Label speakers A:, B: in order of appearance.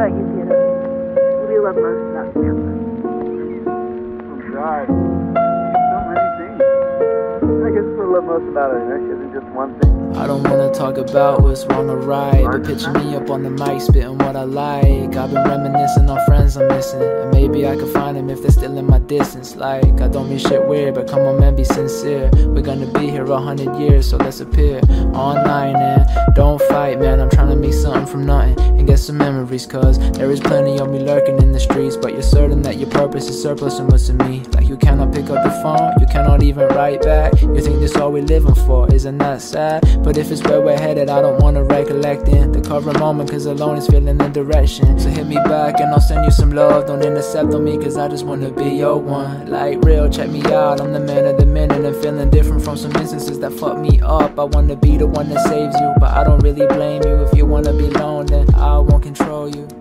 A: that you did it. Love most about Santa. Oh, God. I guess love most about it.
B: I don't wanna talk about what's wrong or right, but picture me up on the mic spitting what I like. I've been reminiscing on friends I'm missing, and maybe I can find them if they're still in my distance. Like I don't mean shit weird, but come on man, be sincere. We're gonna be here a hundred years, so let's appear online and don't some memories, cause there is plenty of me lurking in the streets. But you're certain that your purpose is surplus and what's to me. Like, you cannot pick up the phone, you cannot even write back. You think this all we're living for, isn't that sad? But if it's where we're headed, I don't wanna recollect in the current moment, cause alone is feeling the direction. So hit me back and I'll send you some love. Don't intercept on me, cause I just wanna be your one. Like real, check me out, I'm the man of the minute and feeling different from some instances that fuck me up. I wanna be the one that saves you, but I don't really blame you. You.